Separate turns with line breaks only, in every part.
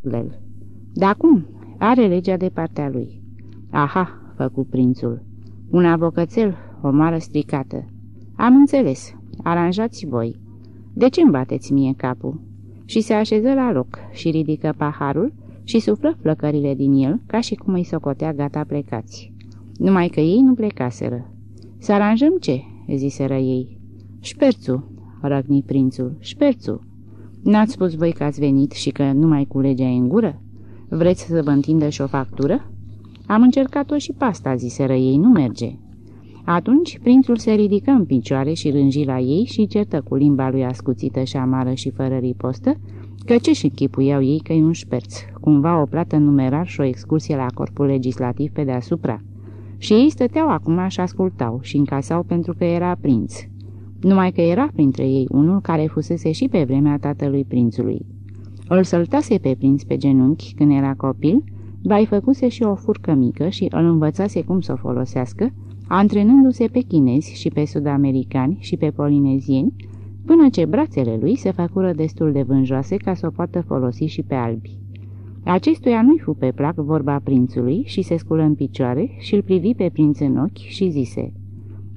Lel. Dar cum? Are legea de partea lui. Aha, făcu prințul. Un avocățel, o mară stricată. Am înțeles. Aranjați voi. De ce îmi bateți mie capul? Și se așeză la loc și ridică paharul și suflă flăcările din el, ca și cum îi socotea gata plecați. Numai că ei nu plecaseră. Să aranjăm ce?" ziseră ei. Șperțu, răgni prințul, șperțu. N-ați spus voi că ați venit și că nu mai culegea în gură? Vreți să vă întindă și o factură?" Am încercat-o și pasta," ziseră ei, nu merge." Atunci prințul se ridică în picioare și rânji la ei și certă cu limba lui ascuțită și amară și fără ripostă, că ce-și închipuiau ei că e un șperț, cumva o plată numerar și o excursie la corpul legislativ pe deasupra. Și ei stăteau acum și ascultau și încasau pentru că era prinț. Numai că era printre ei unul care fusese și pe vremea tatălui prințului. Îl săltase pe prinț pe genunchi când era copil, vai făcuse și o furcă mică și îl învățase cum să o folosească, antrenându-se pe chinezi și pe sud-americani și pe polinezieni, până ce brațele lui se făcură destul de vânjoase ca să o poată folosi și pe albi. Acestuia nu-i fu pe plac vorba prințului și se sculă în picioare și îl privi pe prinț în ochi și zise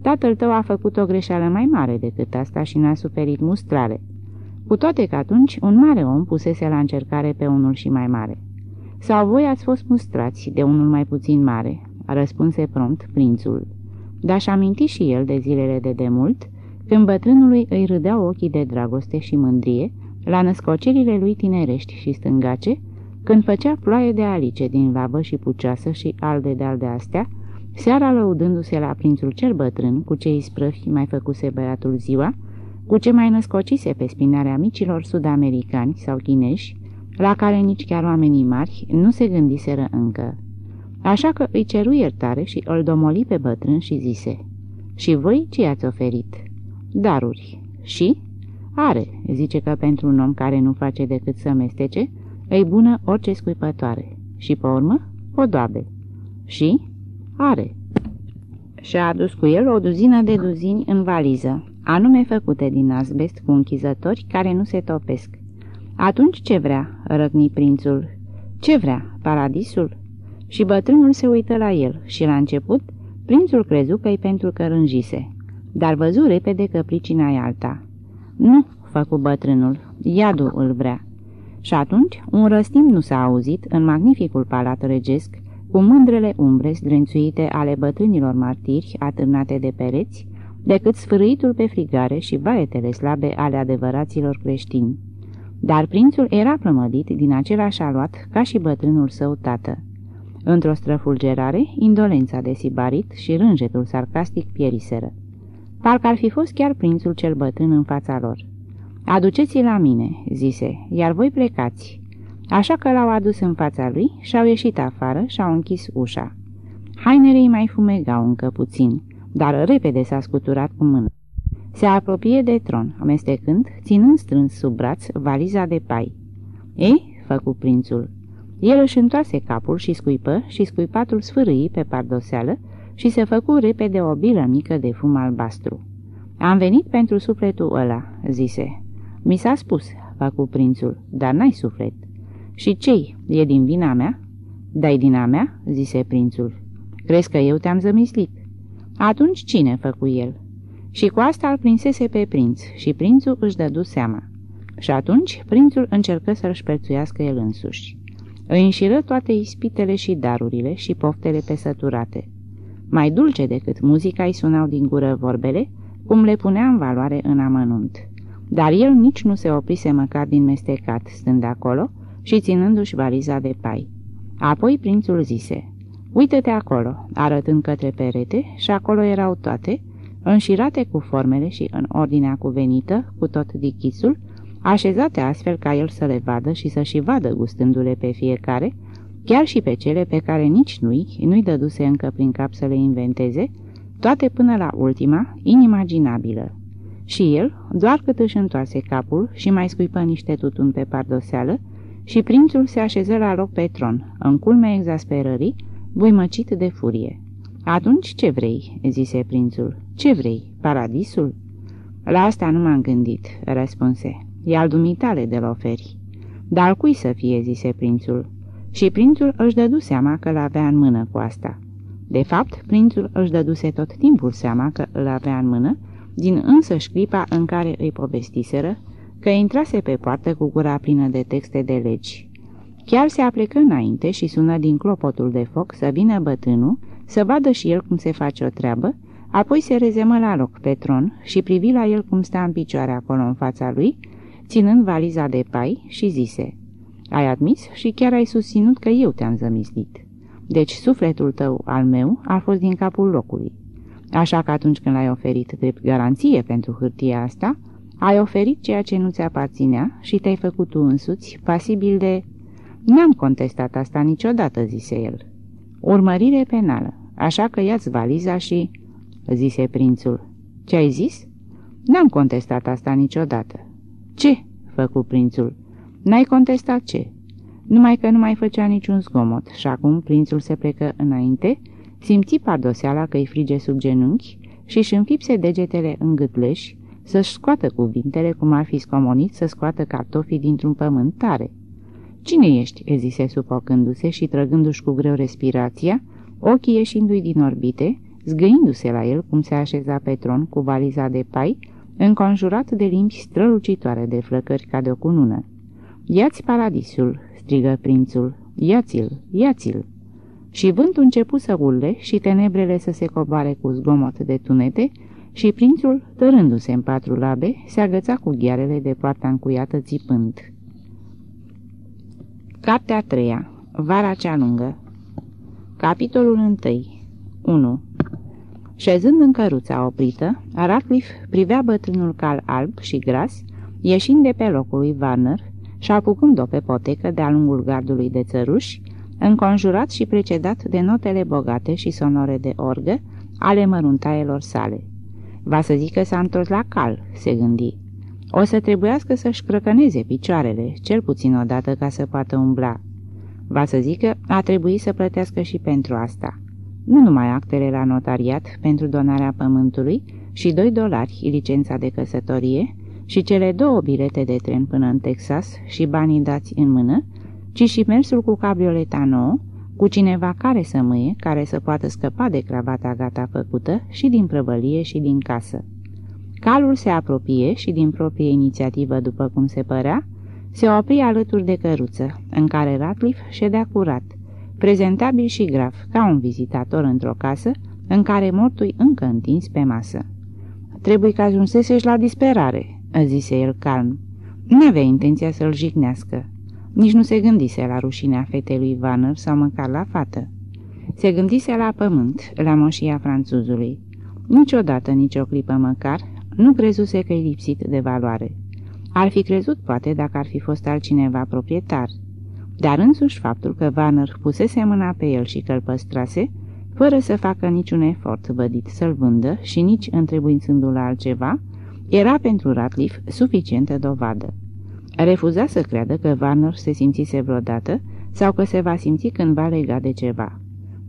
Tatăl tău a făcut o greșeală mai mare decât asta și n-a suferit mustrare. Cu toate că atunci un mare om pusese la încercare pe unul și mai mare. Sau voi ați fost mustrați de unul mai puțin mare, răspunse prompt prințul. Dar și aminti și el de zilele de demult, când bătrânului îi râdeau ochii de dragoste și mândrie, la născocirile lui tinerești și stângace, când făcea ploaie de alice din lavă și pucioasă și alde de de astea, seara lăudându-se la prințul cel bătrân, cu ce isprăvi mai făcuse băiatul ziua, cu ce mai născocise pe spinarea micilor sud-americani sau chineși, la care nici chiar oamenii mari nu se gândiseră încă. Așa că îi ceru iertare și îl domoli pe bătrân și zise, Și voi ce i-ați oferit?" Daruri." Și?" Are," zice că pentru un om care nu face decât să mestece, îi bună orice scuipătoare. Și pe urmă, o doabe. Și? Are. Și-a adus cu el o duzină de duzini în valiză, anume făcute din asbest cu închizători care nu se topesc. Atunci ce vrea, răgni prințul? Ce vrea, paradisul? Și bătrânul se uită la el și la început prințul crezu că-i pentru că rânjise, dar văzu repede că pricina e alta. Nu, făcu bătrânul, iadul îl vrea. Și atunci un răstim nu s-a auzit în magnificul palat regesc, cu mândrele umbre zdrențuite ale bătrânilor martiri atârnate de pereți, decât sfârâitul pe frigare și vaetele slabe ale adevăraților creștini. Dar prințul era plămădit din același aluat ca și bătrânul său tată. Într-o străfulgerare, indolența de sibarit și rânjetul sarcastic pieriseră. Parcă ar fi fost chiar prințul cel bătrân în fața lor. Aduceți-l la mine," zise, iar voi plecați." Așa că l-au adus în fața lui și-au ieșit afară și-au închis ușa. Hainele îi mai fumegau încă puțin, dar repede s-a scuturat cu mână. Se apropie de tron, amestecând, ținând strâns sub braț valiza de pai. Ei, făcu prințul. El își întoarse capul și scuipă și scuipatul sfârâi pe pardoseală și se făcu repede o bilă mică de fum albastru. Am venit pentru sufletul ăla," zise. Mi s-a spus, facu prințul, dar n-ai suflet. Și cei, e din vina mea? Dai din a mea? zise prințul. Crezi că eu te-am zămislit? Atunci cine făcu el? Și cu asta îl prinsese pe prinț și prințul își dădu seama. Și atunci prințul încercă să-l șperțuiască el însuși. Îi înșiră toate ispitele și darurile și poftele pesăturate. Mai dulce decât muzica îi sunau din gură vorbele, cum le punea în valoare în amănunt. Dar el nici nu se oprise măcar din mestecat, stând acolo și ținându-și valiza de pai. Apoi prințul zise, Uită-te acolo, arătând către perete, și acolo erau toate, înșirate cu formele și în ordinea cuvenită, cu tot dichisul, așezate astfel ca el să le vadă și să și vadă gustându-le pe fiecare, chiar și pe cele pe care nici nu-i, nu-i dăduse încă prin cap să le inventeze, toate până la ultima, inimaginabilă. Și el, doar cât își întoarse capul și mai scuipă niște tutun pe pardoseală, și prințul se așeză la loc pe tron, în culmea exasperării, buimăcit de furie. Atunci ce vrei?" zise prințul. Ce vrei? Paradisul?" La asta nu m-am gândit," răspunse. E al dumitale de-l oferi." Dar cui să fie, zise prințul. Și prințul își dădu seama că l-avea în mână cu asta. De fapt, prințul își dăduse tot timpul seama că îl avea în mână, din însăși clipa în care îi povestiseră că intrase pe poartă cu gura plină de texte de legi. Chiar se aplecă înainte și sună din clopotul de foc să vină bătânul, să vadă și el cum se face o treabă, apoi se rezemă la loc pe tron și privi la el cum sta în picioare acolo în fața lui, ținând valiza de pai și zise, Ai admis și chiar ai susținut că eu te-am zămislit. Deci sufletul tău al meu a fost din capul locului. Așa că atunci când l-ai oferit drept garanție pentru hârtia asta, ai oferit ceea ce nu ți aparținea și te-ai făcut tu însuți pasibil de... N-am contestat asta niciodată, zise el. Urmărire penală, așa că ia-ți valiza și... zise prințul. Ce ai zis? N-am contestat asta niciodată. Ce? făcu prințul. N-ai contestat ce? Numai că nu mai făcea niciun zgomot și acum prințul se plecă înainte, simți pardoseala că îi frige sub genunchi și își înfipse degetele în gâtleși, să-și scoată cuvintele cum ar fi scomonit să scoată cartofii dintr-un pământ tare. Cine ești?" zise supocându-se și trăgându-și cu greu respirația, ochii ieșindu-i din orbite, zgâindu-se la el cum se așeza pe tron cu valiza de pai, înconjurat de limbi strălucitoare de flăcări ca de o cunună. Ia-ți paradisul!" strigă prințul. Ia-ți-l, ia-ți-l!" Și vântul începu să urle și tenebrele să se coboare cu zgomot de tunete și prințul, tărându-se în patru labe, se agăța cu ghearele de poarta încuiată țipând. Cartea a treia Vara cea lungă Capitolul 1 1. Șezând în căruța oprită, Ratcliffe privea bătrânul cal alb și gras, ieșind de pe locul lui Warner și apucând-o pe potecă de-a lungul gardului de țăruși, înconjurat și precedat de notele bogate și sonore de orgă ale măruntaielor sale. Va să zică s-a întors la cal, se gândi. O să trebuiască să-și crăcăneze picioarele, cel puțin odată ca să poată umbla. Va să zică a trebuit să plătească și pentru asta. Nu numai actele la notariat pentru donarea pământului și 2 dolari licența de căsătorie și cele două bilete de tren până în Texas și banii dați în mână, ci și mersul cu cabrioleta nouă, cu cineva care să mâie, care să poată scăpa de cravata gata făcută și din prăvălie și din casă. Calul se apropie și din proprie inițiativă, după cum se părea, se opri alături de căruță, în care Ratliff ședea curat, prezentabil și grav, ca un vizitator într-o casă, în care mortui încă întins pe masă. Trebuie că ajunsesești la disperare," zise el calm. Nu avea intenția să-l jignească. Nici nu se gândise la rușinea fetei lui Vanner sau măcar la fată. Se gândise la pământ, la moșia franțuzului. Niciodată, nici o clipă măcar, nu crezuse că e lipsit de valoare. Ar fi crezut, poate, dacă ar fi fost altcineva proprietar. Dar însuși faptul că Vanner pusese mâna pe el și că îl păstrase, fără să facă niciun efort vădit să-l vândă și nici întrebuințându-l altceva, era pentru Ratliff suficientă dovadă. Refuza să creadă că Warner se simțise vreodată sau că se va simți cândva legat de ceva.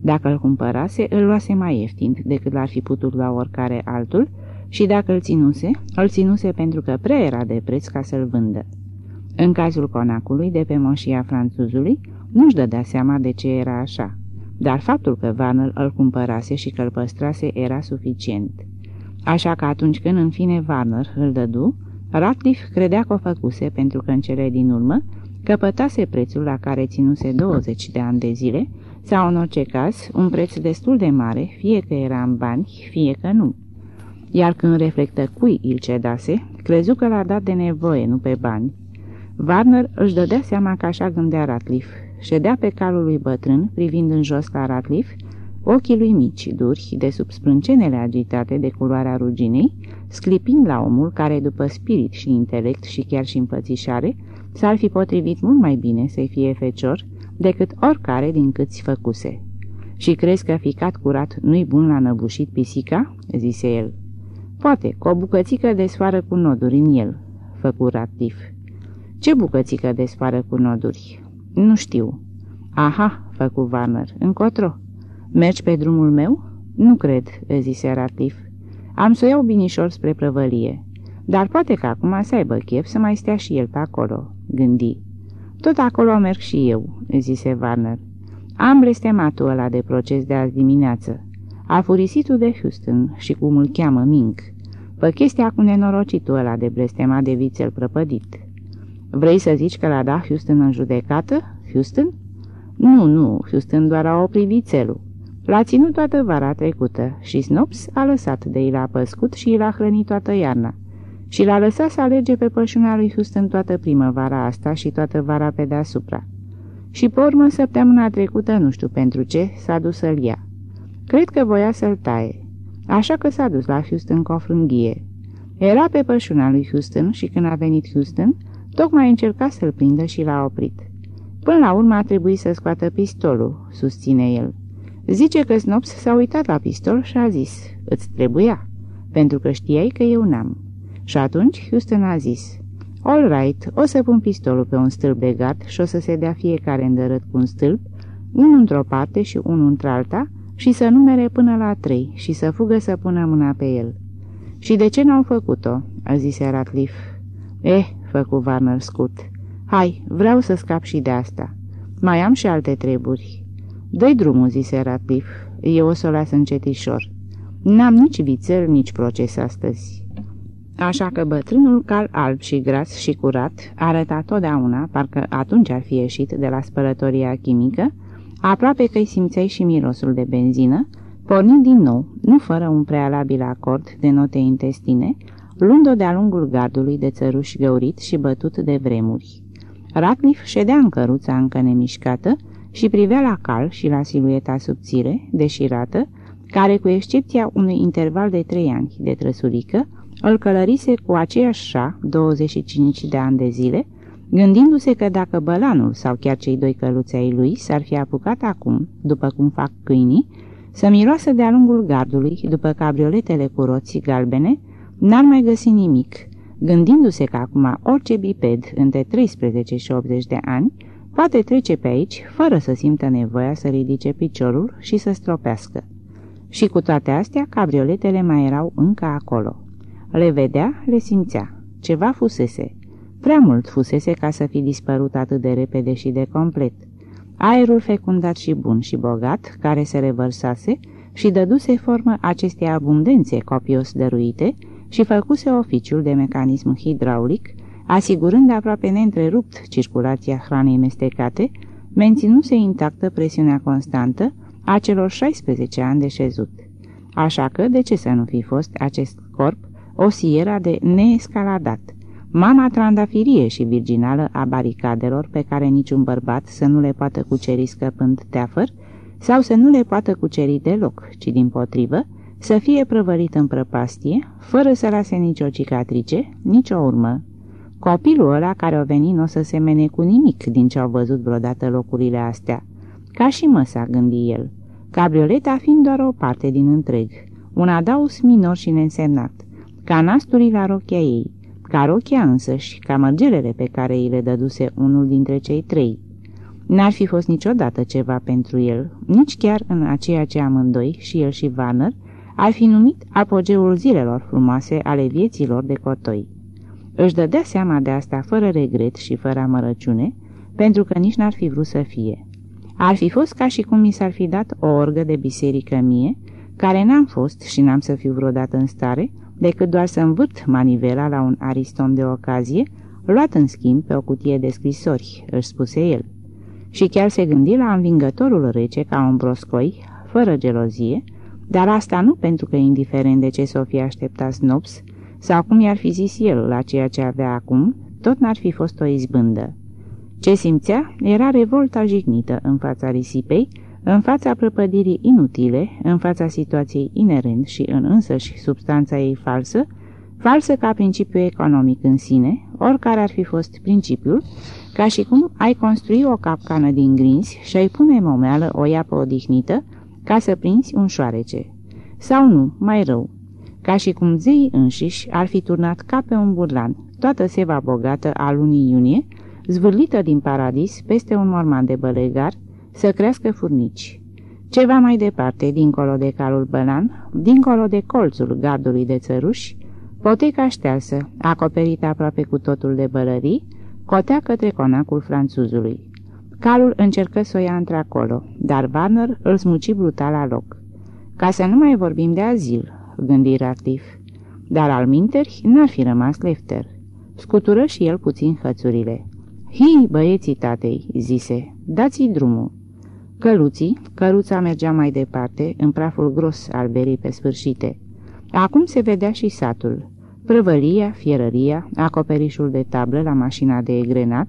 Dacă îl cumpărase, îl luase mai ieftin decât l-ar fi putut lua oricare altul și dacă îl ținuse, îl ținuse pentru că prea era de preț ca să-l vândă. În cazul conacului de pe moșia franțuzului, nu-și dădea seama de ce era așa, dar faptul că Vanel îl cumpărase și că îl păstrase era suficient. Așa că atunci când în fine Warner îl dădu, Ratliff credea că o făcuse pentru că în cele din urmă căpătase prețul la care ținuse 20 de ani de zile sau în orice caz un preț destul de mare, fie că era în bani, fie că nu. Iar când reflectă cui îl cedase, crezu că l-a dat de nevoie, nu pe bani. Warner își dădea seama că așa gândea Ratliff. Ședea pe calul lui bătrân, privind în jos la Ratliff, ochii lui mici, duri, de sub sprâncenele agitate de culoarea ruginei, sclipind la omul care, după spirit și intelect și chiar și înfățișare, s-ar fi potrivit mult mai bine să-i fie fecior decât oricare din câți făcuse. Și crezi că ficat curat nu-i bun la năbușit pisica?" zise el. Poate, cu o bucățică de soară cu noduri în el," făcu Ratif. Ce bucățică de soară cu noduri?" Nu știu." Aha," făcu Warner, încotro." Mergi pe drumul meu?" Nu cred," zise Ratif. Am să iau binișor spre prăvălie. Dar poate că acum să aibă chef să mai stea și el pe acolo," gândi. Tot acolo merg și eu," zise Warner. Am blestematul ăla de proces de azi dimineață. A furisitul de Houston și cum îl cheamă Mink. Pe chestia cu nenorocitul ăla de blestemat de vițel prăpădit. Vrei să zici că l-a dat Houston în judecată? Houston? Nu, nu, Houston doar a oprit vițelul. L-a ținut toată vara trecută și Snops a lăsat de el a păscut și l-a hrănit toată iarna. Și l-a lăsat să alege pe pășuna lui Houston toată primăvara asta și toată vara pe deasupra. Și pe urmă, săptămâna trecută, nu știu pentru ce, s-a dus să-l ia. Cred că voia să-l taie. Așa că s-a dus la Houston cu o frânghie. Era pe pășuna lui Houston și când a venit Houston, tocmai încerca să-l prindă și l-a oprit. Până la urmă a trebuit să scoată pistolul, susține el. Zice că Snops s-a uitat la pistol și a zis, îți trebuia, pentru că știai că eu n-am. Și atunci Houston a zis, All right, o să pun pistolul pe un stâlp de gard și o să se dea fiecare îndărât cu un stâlp, unul într-o parte și unul într-alta, și să numere până la trei și să fugă să pună mâna pe el. Și de ce n-au făcut-o?" a zis Ratliff. Eh, făcu Warner scurt. Hai, vreau să scap și de asta. Mai am și alte treburi." Dă-i drumul," zise Ratliff. Eu o să o las încetișor. N-am nici vițel, nici proces astăzi." Așa că bătrânul cal alb și gras și curat arăta totdeauna, parcă atunci ar fi ieșit de la spălătoria chimică, aproape că-i simțeai și mirosul de benzină, pornind din nou, nu fără un prealabil acord de note intestine, luând-o de-a lungul gardului de țăruș găurit și bătut de vremuri. Ratliff ședea în căruța încă nemișcată și privea la cal și la silueta subțire, deșirată, care, cu excepția unui interval de trei ani de trăsurică, îl călărise cu aceeași șa 25 de ani de zile, gândindu-se că dacă bălanul sau chiar cei doi căluți ai lui s-ar fi apucat acum, după cum fac câinii, să miroasă de-a lungul gardului după cabrioletele cu roții galbene, n-ar mai găsi nimic, gândindu-se că acum orice biped între 13 și 80 de ani poate trece pe aici fără să simtă nevoia să ridice piciorul și să stropească. Și cu toate astea, cabrioletele mai erau încă acolo. Le vedea, le simțea. Ceva fusese. Prea mult fusese ca să fi dispărut atât de repede și de complet. Aerul fecundat și bun și bogat, care se revărsase și dăduse formă acestei abundențe copios dăruite și făcuse oficiul de mecanism hidraulic, asigurând aproape neîntrerupt circulația hranei mestecate, menținuse intactă presiunea constantă a celor 16 ani de șezut. Așa că, de ce să nu fi fost acest corp o sieră de neescaladat, mama trandafirie și virginală a baricadelor pe care niciun bărbat să nu le poată cuceri scăpând teafăr sau să nu le poată cuceri deloc, ci din potrivă să fie prăvălit în prăpastie, fără să lase nicio cicatrice, nicio urmă. Copilul ăla care o veni nu o să semene cu nimic din ce au văzut vreodată locurile astea. Ca și măsa, gândi el. Cabrioleta fiind doar o parte din întreg, un adaus minor și neînsemnat ca nasturii la rochia ei, ca rochia însăși, ca mărgelele pe care îi le dăduse unul dintre cei trei. N-ar fi fost niciodată ceva pentru el, nici chiar în aceea ce amândoi, și el și Warner, ar fi numit apogeul zilelor frumoase ale vieților de cotoi. Își dădea seama de asta fără regret și fără amărăciune, pentru că nici n-ar fi vrut să fie. Ar fi fost ca și cum mi s-ar fi dat o orgă de biserică mie, care n-am fost și n-am să fiu vreodată în stare, decât doar să învârt manivela la un ariston de ocazie, luat în schimb pe o cutie de scrisori, își spuse el. Și chiar se gândi la învingătorul rece ca un broscoi, fără gelozie, dar asta nu pentru că, indiferent de ce s-o fi așteptat Snops, sau cum i-ar fi zis el la ceea ce avea acum, tot n-ar fi fost o izbândă. Ce simțea era revolta jignită în fața risipei, în fața prăpădirii inutile, în fața situației inerent și în însăși substanța ei falsă, falsă ca principiu economic în sine, oricare ar fi fost principiul, ca și cum ai construi o capcană din grinzi și ai pune momeală o iapă odihnită ca să prinzi un șoarece. Sau nu, mai rău, ca și cum zeii înșiși ar fi turnat ca pe un burlan toată seva bogată a lunii iunie, zvârlită din paradis peste un morman de bălegar, să crească furnici. Ceva mai departe, dincolo de calul bălan, dincolo de colțul gardului de țăruși, poteca ștearsă, acoperită aproape cu totul de bălării, Cotea către conacul franțuzului. Calul încercă să o ia într-acolo, dar Warner îl smuci brutal la loc. Ca să nu mai vorbim de azil, gândi Ratliff. Dar al minteri n-ar fi rămas Lefter. Scutură și el puțin hățurile. Hi, băieții tatei, zise, dați-i drumul. Căluții, căruța mergea mai departe, în praful gros al berii pe sfârșite. Acum se vedea și satul. Prăvălia, fierăria, acoperișul de tablă la mașina de egrenat,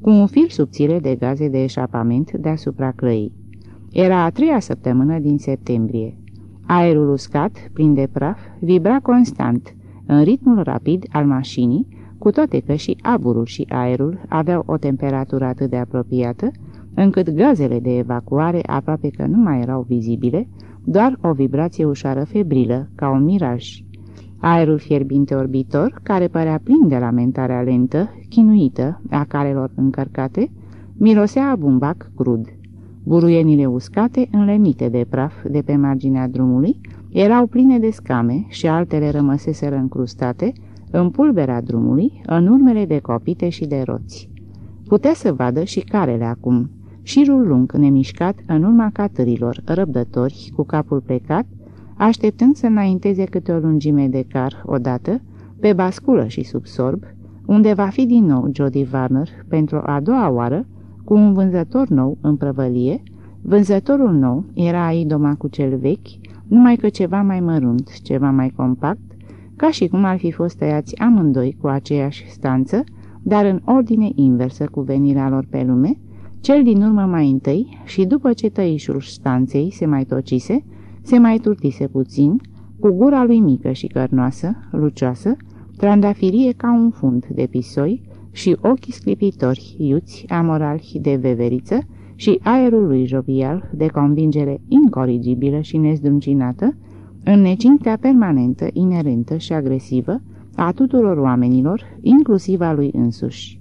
cu un fir subțire de gaze de eșapament deasupra clăii. Era a treia săptămână din septembrie. Aerul uscat, plin de praf, vibra constant, în ritmul rapid al mașinii, cu toate că și aburul și aerul aveau o temperatură atât de apropiată, încât gazele de evacuare aproape că nu mai erau vizibile, doar o vibrație ușoară febrilă, ca un miraj. Aerul fierbinte orbitor, care părea plin de lamentarea lentă, chinuită, a carelor încărcate, mirosea a bumbac crud. Buruienile uscate, înlemite de praf de pe marginea drumului, erau pline de scame și altele rămăseseră încrustate în pulberea drumului, în urmele de copite și de roți. Putea să vadă și carele acum, șirul lung nemișcat în urma catărilor, răbdători, cu capul plecat, așteptând să înainteze câte o lungime de car odată, pe basculă și sub sorb, unde va fi din nou Jody Warner pentru a doua oară, cu un vânzător nou în prăvălie, vânzătorul nou era idoma cu cel vechi, numai că ceva mai mărunt, ceva mai compact, ca și cum ar fi fost tăiați amândoi cu aceeași stanță, dar în ordine inversă cu venirea lor pe lume, cel din urmă mai întâi și după ce tăișul stanței se mai tocise, se mai turtise puțin, cu gura lui mică și cărnoasă, lucioasă, trandafirie ca un fund de pisoi și ochii sclipitori, iuți, amorali de veveriță și aerul lui jovial de convingere incorrigibilă și nezdruncinată, în necintea permanentă, inerentă și agresivă a tuturor oamenilor, inclusiv a lui însuși.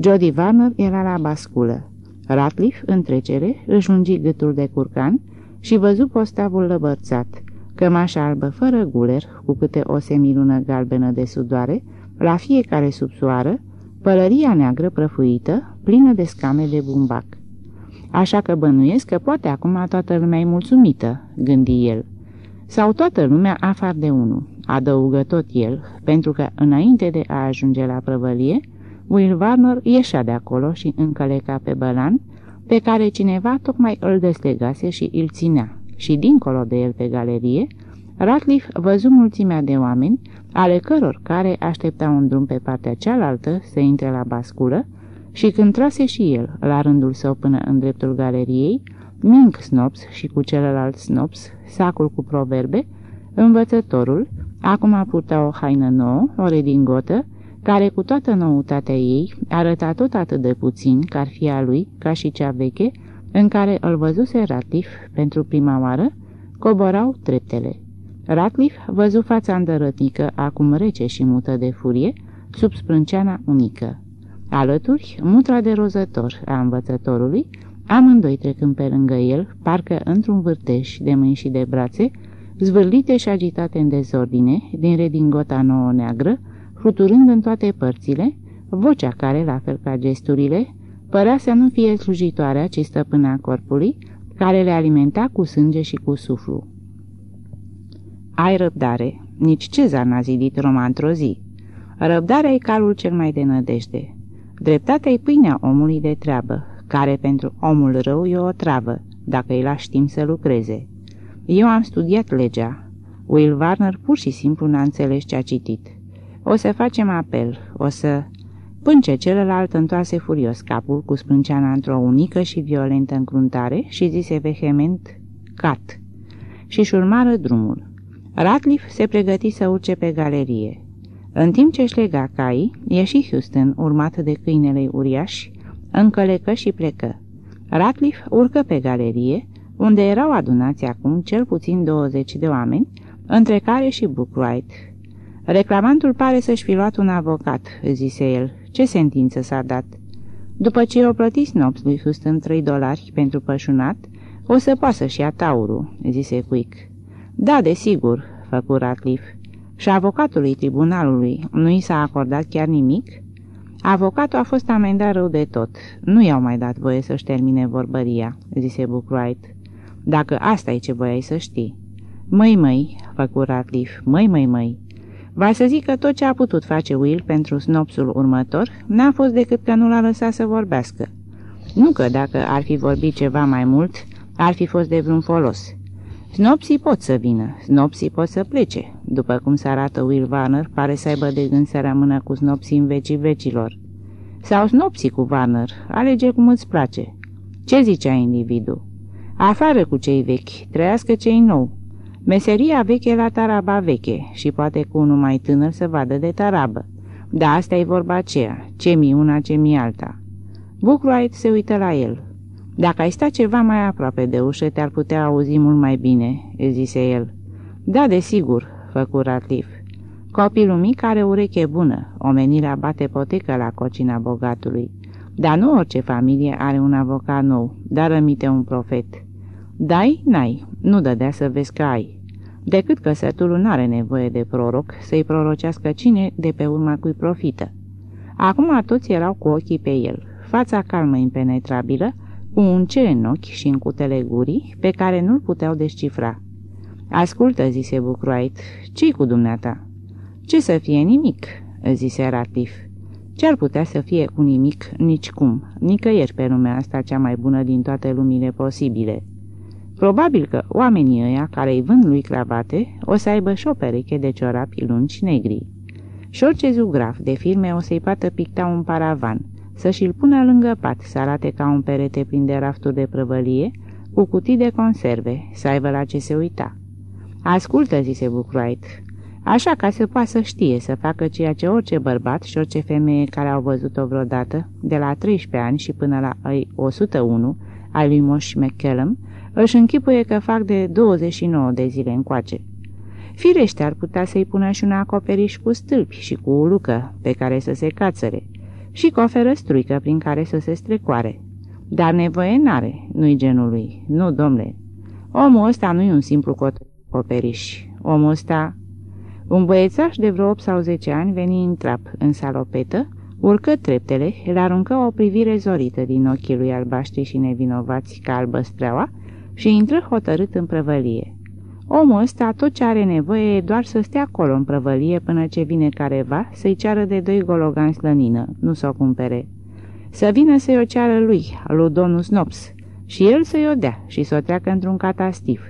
Jody Warner era la basculă. Ratliff, în trecere, își lungi gâtul de curcan și văzu postavul lăbărțat, cămașa albă fără guler, cu câte o semilună galbenă de sudoare, la fiecare subsoară, pălăria neagră prăfuită, plină de scame de bumbac. Așa că bănuiesc că poate acum toată lumea e mulțumită, gândi el. Sau toată lumea afară de unul, adăugă tot el, pentru că înainte de a ajunge la prăvălie, Will Warner ieșea de acolo și încăleca pe bălan, pe care cineva tocmai îl deslegase și îl ținea, și dincolo de el pe galerie, Ratliff văzu mulțimea de oameni, ale căror care așteptau un drum pe partea cealaltă să intre la basculă, și când trase și el, la rândul său până în dreptul galeriei, Mink Snops și cu celălalt Snops, sacul cu proverbe, învățătorul, acum purta o haină nouă, o redingotă, care cu toată noutatea ei arăta tot atât de puțin că ar fi a lui, ca și cea veche, în care îl văzuse Ratif pentru prima oară, coborau treptele. Ratliff văzu fața îndărătnică, acum rece și mută de furie, sub sprânceana unică. Alături, mutra de rozător a învățătorului, amândoi trecând pe lângă el, parcă într-un vârteș de mâini și de brațe, zvârlite și agitate în dezordine, din redingota nouă neagră, fluturând în toate părțile, vocea care, la fel ca gesturile, părea să nu fie slujitoarea, ci stăpâna corpului, care le alimenta cu sânge și cu suflu. Ai răbdare. Nici Cezar n-a zidit Roma într-o zi. Răbdarea e calul cel mai de nădejde. Dreptatea e pâinea omului de treabă, care pentru omul rău e o travă, dacă îi lași timp să lucreze. Eu am studiat legea. Will Warner pur și simplu n-a înțeles ce a citit. O să facem apel, o să... Pânce celălalt întoarse furios capul cu sprânceana într-o unică și violentă încruntare și zise vehement, cat. Și-și urmară drumul. Ratliff se pregăti să urce pe galerie. În timp ce își lega caii, ieși Houston, urmat de câinele uriași, încălecă și plecă. Ratliff urcă pe galerie, unde erau adunați acum cel puțin 20 de oameni, între care și Bookwright. Reclamantul pare să-și fi luat un avocat, zise el. Ce sentință s-a dat? După ce o plătit Snops lui Houston 3 dolari pentru pășunat, o să poată și a taurul, zise Quick. Da, desigur, făcu Ratliff. Și avocatului tribunalului nu i s-a acordat chiar nimic? Avocatul a fost amendat rău de tot. Nu i-au mai dat voie să-și termine vorbăria, zise Buckwright. Dacă asta e ce voiai să știi. Măi, măi, făcu Ratliff, măi, măi, măi. Va să zic că tot ce a putut face Will pentru snopsul următor n-a fost decât că nu l-a lăsat să vorbească. Nu că dacă ar fi vorbit ceva mai mult, ar fi fost de vreun folos. Snopsii pot să vină, snopsii pot să plece. După cum se arată Will Warner, pare să aibă de gând să rămână cu snopsii în vecii vecilor. Sau snopsii cu Warner, alege cum îți place. Ce zicea individul? Afară cu cei vechi, trăiască cei nou. Meseria veche la taraba veche și poate cu unul mai tânăr să vadă de tarabă. Da, asta e vorba aceea, ce mi una, ce mi alta. Buckwright se uită la el. Dacă ai sta ceva mai aproape de ușă, te-ar putea auzi mult mai bine," zise el. Da, desigur," făcu Ratliff. Copilul mic are ureche bună, omenirea bate potecă la cocina bogatului. Dar nu orice familie are un avocat nou, dar rămite un profet. Dai, n-ai, nu dădea să vezi că ai. Decât că sătul nu are nevoie de proroc să-i prorocească cine de pe urma cui profită. Acum toți erau cu ochii pe el, fața calmă impenetrabilă, cu un ce în ochi și în cutele gurii, pe care nu-l puteau descifra. Ascultă, zise Bucruait, ce cu dumneata? Ce să fie nimic, zise Ratif. Ce-ar putea să fie cu nimic, nici cum, nicăieri pe lumea asta cea mai bună din toate lumile posibile. Probabil că oamenii ăia care îi vând lui cravate o să aibă și o pereche de ciorapi lungi negri. Și orice zugraf de filme o să-i poată picta un paravan, să și-l pună lângă pat, să arate ca un perete plin de rafturi de prăvălie, cu cutii de conserve, să aibă la ce se uita. Ascultă, zise Buckwright, așa ca să poată să știe să facă ceea ce orice bărbat și orice femeie care au văzut-o vreodată, de la 13 ani și până la 101, al lui Moș McCallum, își închipuie că fac de 29 de zile încoace. Firește ar putea să-i pună și un acoperiș cu stâlpi și cu o lucă pe care să se cațăre și cu o ferăstruică prin care să se strecoare. Dar nevoie n-are, nu-i genul lui, nu, domnule. Omul ăsta nu-i un simplu acoperiș. Omul ăsta... Un băiețaș de vreo 8 sau 10 ani veni în trap, în salopetă, urcă treptele, îl aruncă o privire zorită din ochii lui albaștri și nevinovați ca albă streaua și intră hotărât în prăvălie. Omul ăsta tot ce are nevoie e doar să stea acolo în prăvălie până ce vine careva să-i ceară de doi gologanți slănină, nu să o cumpere. Să vină să-i o ceară lui, lui domnul Snops, și el să-i o dea și să o treacă într-un catastif.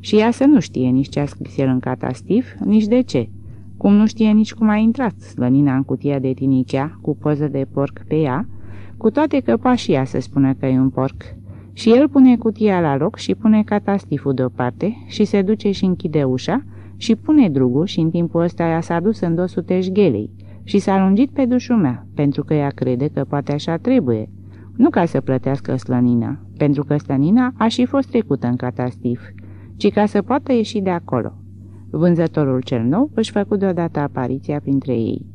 Și ea să nu știe nici ce a scris el în catastif, nici de ce. Cum nu știe nici cum a intrat slănina în cutia de tinichea, cu poză de porc pe ea, cu toate că și ea să spună că e un porc. Și el pune cutia la loc și pune catastiful deoparte și se duce și închide ușa și pune drugul și în timpul ăsta ea s-a dus în dosul teșghelei și s-a lungit pe dușumea, pentru că ea crede că poate așa trebuie. Nu ca să plătească slănina, pentru că slănina a și fost trecută în catastif, ci ca să poată ieși de acolo. Vânzătorul cel nou își făcu deodată apariția printre ei.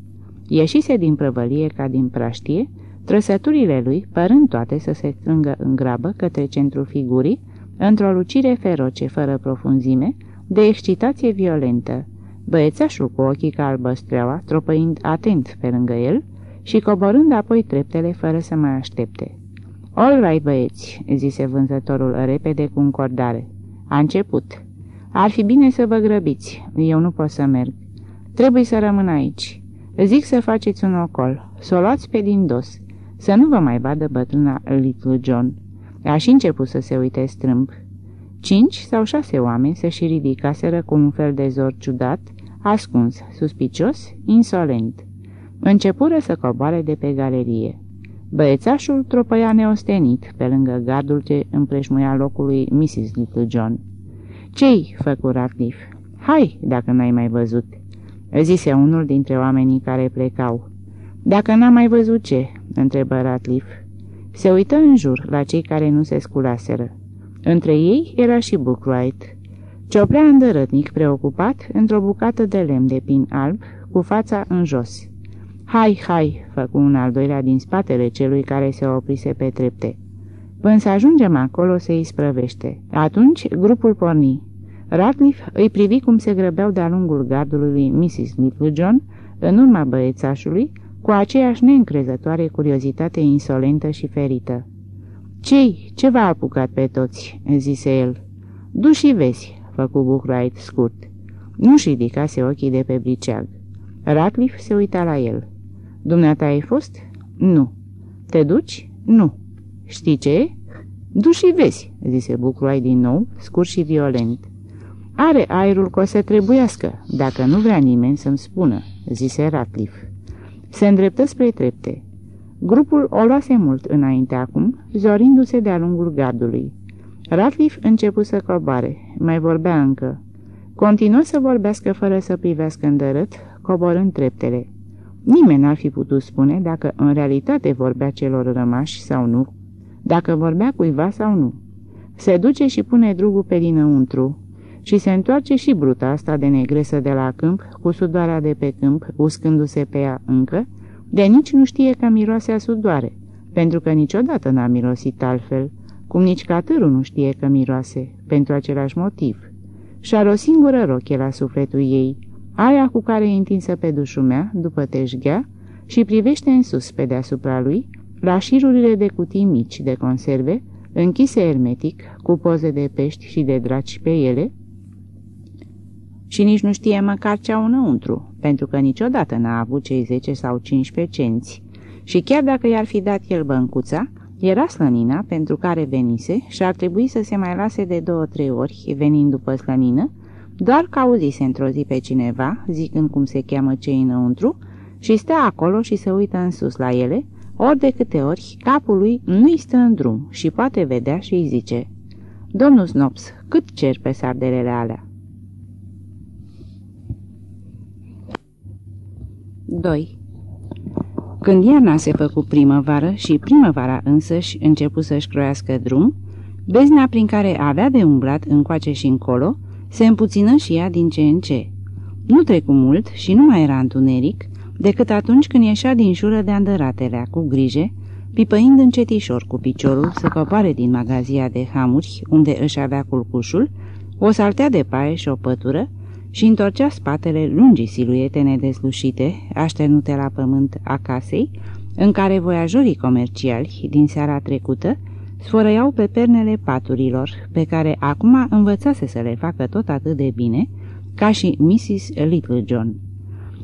Ieșise din prăvălie ca din praștie Trăsăturile lui, părând toate să se strângă în grabă către centrul figurii, într-o lucire feroce, fără profunzime, de excitație violentă, băiețașul cu ochii ca albăstreaua, tropăind atent pe lângă el și coborând apoi treptele fără să mai aștepte. All right, băieți," zise vânzătorul repede cu încordare. A început. Ar fi bine să vă grăbiți. Eu nu pot să merg. Trebuie să rămân aici. Zic să faceți un ocol, să o luați pe din dos. Să nu vă mai vadă bătrâna Little John. A și început să se uite strâmb. Cinci sau șase oameni se și ridicaseră cu un fel de zor ciudat, ascuns, suspicios, insolent. Începură să coboare de pe galerie. Băiețașul tropăia neostenit pe lângă gardul ce împreșmuia locului Mrs. Little John. Ce-i?" făcu Ratliff. Hai, dacă n-ai mai văzut," zise unul dintre oamenii care plecau. Dacă n-am mai văzut ce?" Întrebă Ratliff. Se uită în jur la cei care nu se sculaseră. Între ei era și Bookwright. Cioprea îndărătnic, preocupat, într-o bucată de lemn de pin alb, cu fața în jos. Hai, hai!" făcu un al doilea din spatele celui care se oprise pe trepte. Până să ajungem acolo, se îi sprăvește. Atunci, grupul porni. Ratliff îi privi cum se grăbeau de-a lungul gardului Mrs. John, în urma băiețașului, cu aceeași neîncrezătoare curiozitate insolentă și ferită. Cei, ce v-a apucat pe toți?" zise el. Du și vezi," făcu Buchwright scurt. Nu-și ridicase ochii de pe briceag. Ratcliffe se uita la el. Dumneata ai fost?" Nu." Te duci?" Nu." Știi ce Du și vezi," zise Buchwright din nou, scurt și violent. Are aerul că o să trebuiască, dacă nu vrea nimeni să-mi spună," zise Ratcliffe. Se îndreptă spre trepte. Grupul o luase mult înainte acum, zorindu-se de-a lungul gardului. Ratliff începu să coboare, mai vorbea încă. Continuă să vorbească fără să privească îndărât, coborând treptele. Nimeni n-ar fi putut spune dacă în realitate vorbea celor rămași sau nu, dacă vorbea cuiva sau nu. Se duce și pune drugul pe dinăuntru și se întoarce și bruta asta de negresă de la câmp, cu sudoarea de pe câmp, uscându-se pe ea încă, de nici nu știe că miroase a sudoare, pentru că niciodată n-a mirosit altfel, cum nici catârul nu știe că miroase, pentru același motiv. Și are o singură roche la sufletul ei, aia cu care e întinsă pe dușumea, după teșghea, și privește în sus pe deasupra lui, la șirurile de cutii mici de conserve, închise hermetic, cu poze de pești și de draci pe ele, și nici nu știe măcar ce au înăuntru, pentru că niciodată n-a avut cei 10 sau 15 cenți. Și chiar dacă i-ar fi dat el băncuța, era slănina pentru care venise și ar trebui să se mai lase de două-trei ori venind după slănină, doar că auzise într-o zi pe cineva, zicând cum se cheamă cei înăuntru, și stă acolo și se uită în sus la ele, ori de câte ori capul lui nu-i stă în drum și poate vedea și îi zice Domnul Snops, cât cer pe sardelele alea?" 2. Când iarna se făcu primăvară și primăvara însăși începu să-și croiască drum, bezna prin care avea de umblat încoace și încolo se împuțină și ea din ce în ce. Nu trecu mult și nu mai era întuneric, decât atunci când ieșea din jură de andăratelea cu grijă, pipăind încetișor cu piciorul să coboare din magazia de hamuri, unde își avea culcușul, o saltea de paie și o pătură, și întorcea spatele lungii siluete nedeslușite, așternute la pământ a casei, în care voiajorii comerciali din seara trecută sfărăiau pe pernele paturilor, pe care acum învățase să le facă tot atât de bine, ca și Mrs. Littlejohn.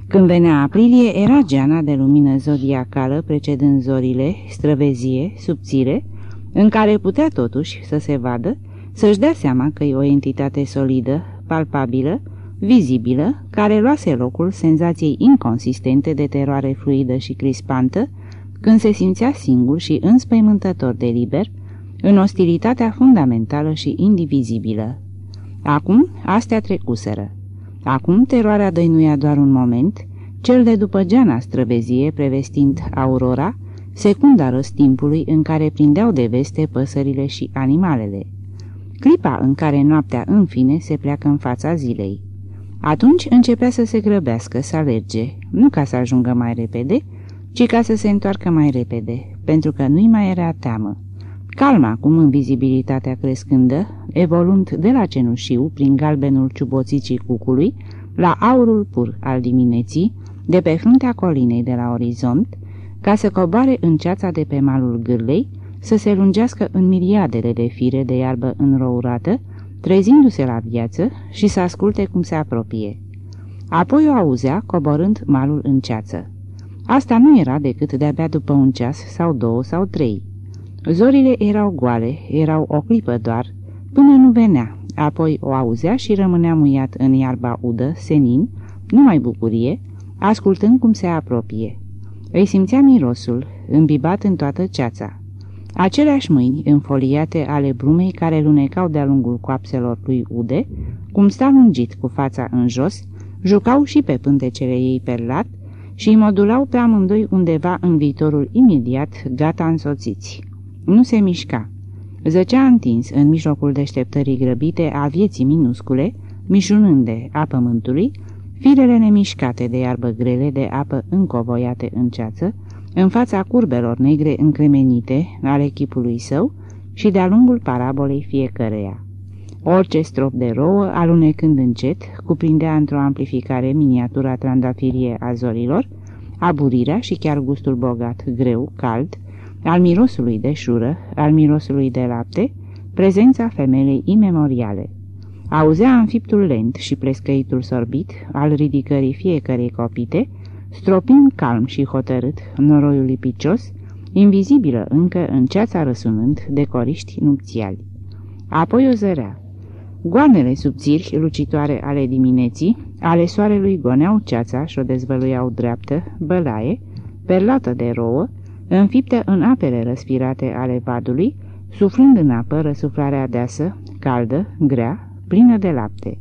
Când venea aprilie, era geana de lumină zodiacală precedând zorile, străvezie, subțire, în care putea totuși să se vadă, să-și dea seama că e o entitate solidă, palpabilă, vizibilă, care luase locul senzației inconsistente de teroare fluidă și crispantă, când se simțea singur și înspăimântător de liber, în ostilitatea fundamentală și indivizibilă. Acum, astea trecuseră. Acum teroarea dăinuia doar un moment, cel de după geana străvezie prevestind aurora, secunda răstimpului în care prindeau de veste păsările și animalele. Clipa în care noaptea în fine se pleacă în fața zilei. Atunci începea să se grăbească, să alerge, nu ca să ajungă mai repede, ci ca să se întoarcă mai repede, pentru că nu-i mai era teamă. Calm acum în vizibilitatea crescândă, evoluând de la cenușiu prin galbenul ciuboțicii cucului, la aurul pur al dimineții, de pe fruntea colinei de la orizont, ca să coboare în ceața de pe malul gârlei, să se lungească în miriadele de fire de iarbă înrourată, trezindu-se la viață și să asculte cum se apropie. Apoi o auzea coborând malul în ceață. Asta nu era decât de-abia după un ceas sau două sau trei. Zorile erau goale, erau o clipă doar, până nu venea, apoi o auzea și rămânea muiat în iarba udă, senin, numai bucurie, ascultând cum se apropie. Îi simțea mirosul, îmbibat în toată ceața. Aceleași mâini înfoliate ale brumei care lunecau de-a lungul coapselor lui Ude, cum sta lungit cu fața în jos, jucau și pe pântecele ei perlat și îi modulau pe amândoi undeva în viitorul imediat, gata însoțiți. Nu se mișca. Zăcea întins în mijlocul deșteptării grăbite a vieții minuscule, mișunânde a pământului, firele nemișcate de iarbă grele de apă încovoiate în ceață, în fața curbelor negre încremenite ale chipului său și de-a lungul parabolei fiecăreia. Orice strop de rouă, alunecând încet, cuprindea într-o amplificare miniatura trandafirie a zorilor, aburirea și chiar gustul bogat, greu, cald, al mirosului de șură, al mirosului de lapte, prezența femelei imemoriale. Auzea înfiptul lent și plescăitul sorbit al ridicării fiecărei copite, stropind calm și hotărât noroiul lipicios, invizibilă încă în ceața răsunând de coriști nupțiali. Apoi o zărea. Goanele subțiri, lucitoare ale dimineții, ale soarelui goneau ceața și o dezvăluiau dreaptă, bălaie, perlată de rouă, înfiptă în apele răspirate ale vadului, suflând în apă răsuflarea deasă, caldă, grea, plină de lapte.